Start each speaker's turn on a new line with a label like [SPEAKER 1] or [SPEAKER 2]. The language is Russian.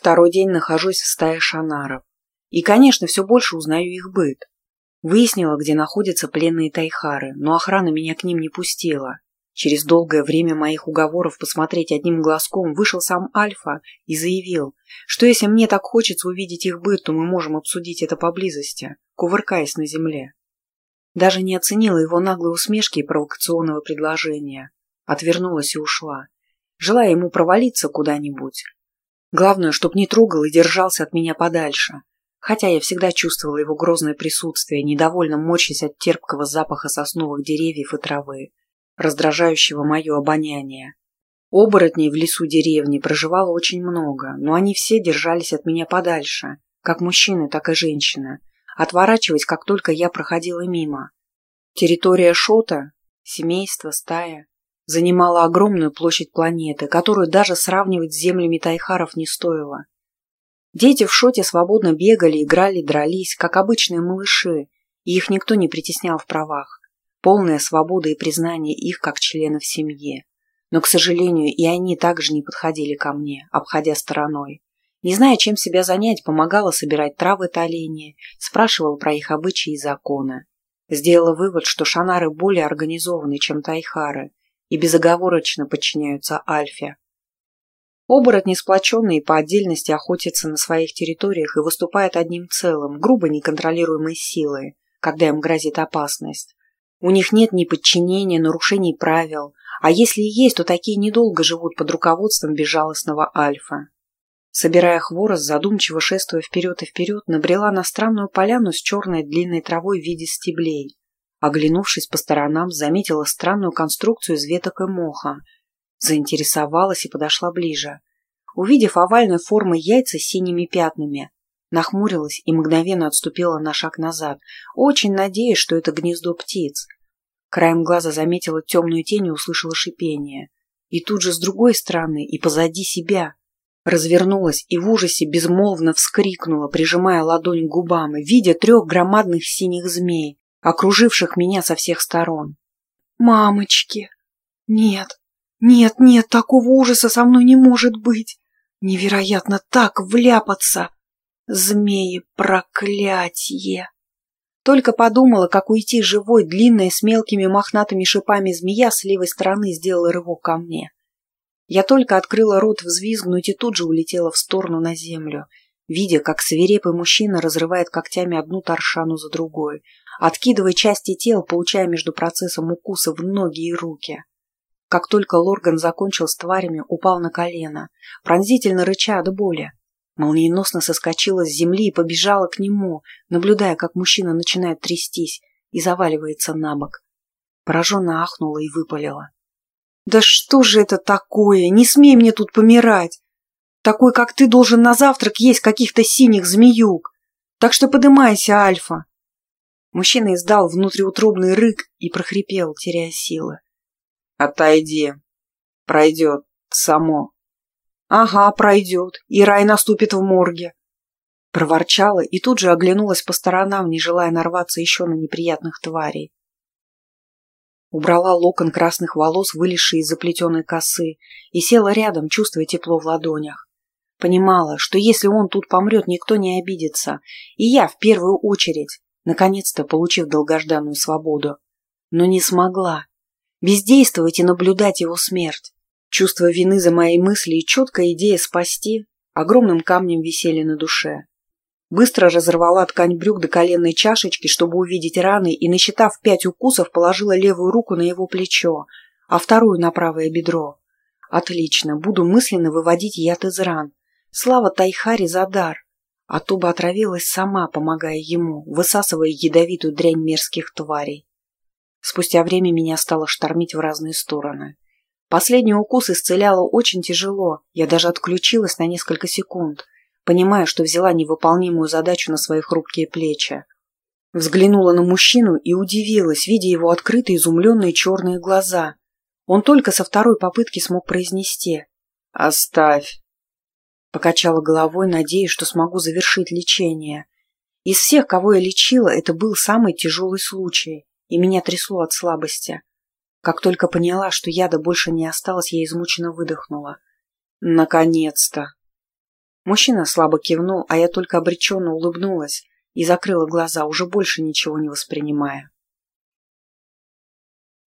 [SPEAKER 1] Второй день нахожусь в стае шанаров. И, конечно, все больше узнаю их быт. Выяснила, где находятся пленные тайхары, но охрана меня к ним не пустила. Через долгое время моих уговоров посмотреть одним глазком вышел сам Альфа и заявил, что если мне так хочется увидеть их быт, то мы можем обсудить это поблизости, кувыркаясь на земле. Даже не оценила его наглой усмешки и провокационного предложения. Отвернулась и ушла, желая ему провалиться куда-нибудь. Главное, чтоб не трогал и держался от меня подальше, хотя я всегда чувствовала его грозное присутствие, недовольно морщась от терпкого запаха сосновых деревьев и травы, раздражающего мое обоняние. Оборотней в лесу деревни проживало очень много, но они все держались от меня подальше, как мужчины, так и женщины, отворачиваясь, как только я проходила мимо. Территория Шота, семейство, стая, занимала огромную площадь планеты, которую даже сравнивать с землями Тайхаров не стоило. Дети в Шоте свободно бегали, играли, дрались, как обычные малыши, и их никто не притеснял в правах. Полная свобода и признание их как членов семьи. Но, к сожалению, и они также не подходили ко мне, обходя стороной. Не зная, чем себя занять, помогала собирать травы таления, спрашивала про их обычаи и законы. Сделала вывод, что шанары более организованы, чем тайхары, и безоговорочно подчиняются Альфе. Оборотни сплоченные по отдельности охотятся на своих территориях и выступают одним целым, грубо неконтролируемой силой, когда им грозит опасность. У них нет ни подчинения, нарушений правил, а если и есть, то такие недолго живут под руководством безжалостного Альфа. Собирая хворост, задумчиво шествуя вперед и вперед, набрела на странную поляну с черной длинной травой в виде стеблей. Оглянувшись по сторонам, заметила странную конструкцию из веток и моха. Заинтересовалась и подошла ближе. Увидев овальной формы яйца с синими пятнами, нахмурилась и мгновенно отступила на шаг назад, очень надеясь, что это гнездо птиц. Краем глаза заметила темную тень и услышала шипение. И тут же с другой стороны и позади себя. Развернулась и в ужасе безмолвно вскрикнула, прижимая ладонь к губам, видя трех громадных синих змей, окруживших меня со всех сторон. «Мамочки! Нет, нет, нет, такого ужаса со мной не может быть! Невероятно так вляпаться! Змеи, проклятие!» Только подумала, как уйти живой, длинная, с мелкими мохнатыми шипами змея с левой стороны сделала рывок ко мне. Я только открыла рот взвизгнуть и тут же улетела в сторону на землю, видя, как свирепый мужчина разрывает когтями одну торшану за другой, откидывая части тел, получая между процессом укуса в ноги и руки. Как только Лорган закончил с тварями, упал на колено, пронзительно рыча от боли. Молниеносно соскочила с земли и побежала к нему, наблюдая, как мужчина начинает трястись и заваливается на бок. Пораженно ахнула и выпалила. «Да что же это такое? Не смей мне тут помирать! Такой, как ты, должен на завтрак есть каких-то синих змеюк! Так что подымайся, Альфа!» Мужчина издал внутриутробный рык и прохрипел, теряя силы. «Отойди. Пройдет. Само». «Ага, пройдет, и рай наступит в морге». Проворчала и тут же оглянулась по сторонам, не желая нарваться еще на неприятных тварей. Убрала локон красных волос, вылезший из заплетенной косы, и села рядом, чувствуя тепло в ладонях. Понимала, что если он тут помрет, никто не обидится, и я в первую очередь наконец-то получив долгожданную свободу. Но не смогла. Бездействовать и наблюдать его смерть. Чувство вины за мои мысли и четкая идея спасти огромным камнем висели на душе. Быстро разорвала ткань брюк до коленной чашечки, чтобы увидеть раны, и, насчитав пять укусов, положила левую руку на его плечо, а вторую на правое бедро. Отлично, буду мысленно выводить яд из ран. Слава Тайхари за дар а то бы отравилась сама, помогая ему, высасывая ядовитую дрянь мерзких тварей. Спустя время меня стало штормить в разные стороны. Последний укус исцеляло очень тяжело, я даже отключилась на несколько секунд, понимая, что взяла невыполнимую задачу на свои хрупкие плечи. Взглянула на мужчину и удивилась, видя его открытые изумленные черные глаза. Он только со второй попытки смог произнести «Оставь». Покачала головой, надеясь, что смогу завершить лечение. Из всех, кого я лечила, это был самый тяжелый случай, и меня трясло от слабости. Как только поняла, что яда больше не осталось, я измученно выдохнула. Наконец-то! Мужчина слабо кивнул, а я только обреченно улыбнулась и закрыла глаза, уже больше ничего не воспринимая.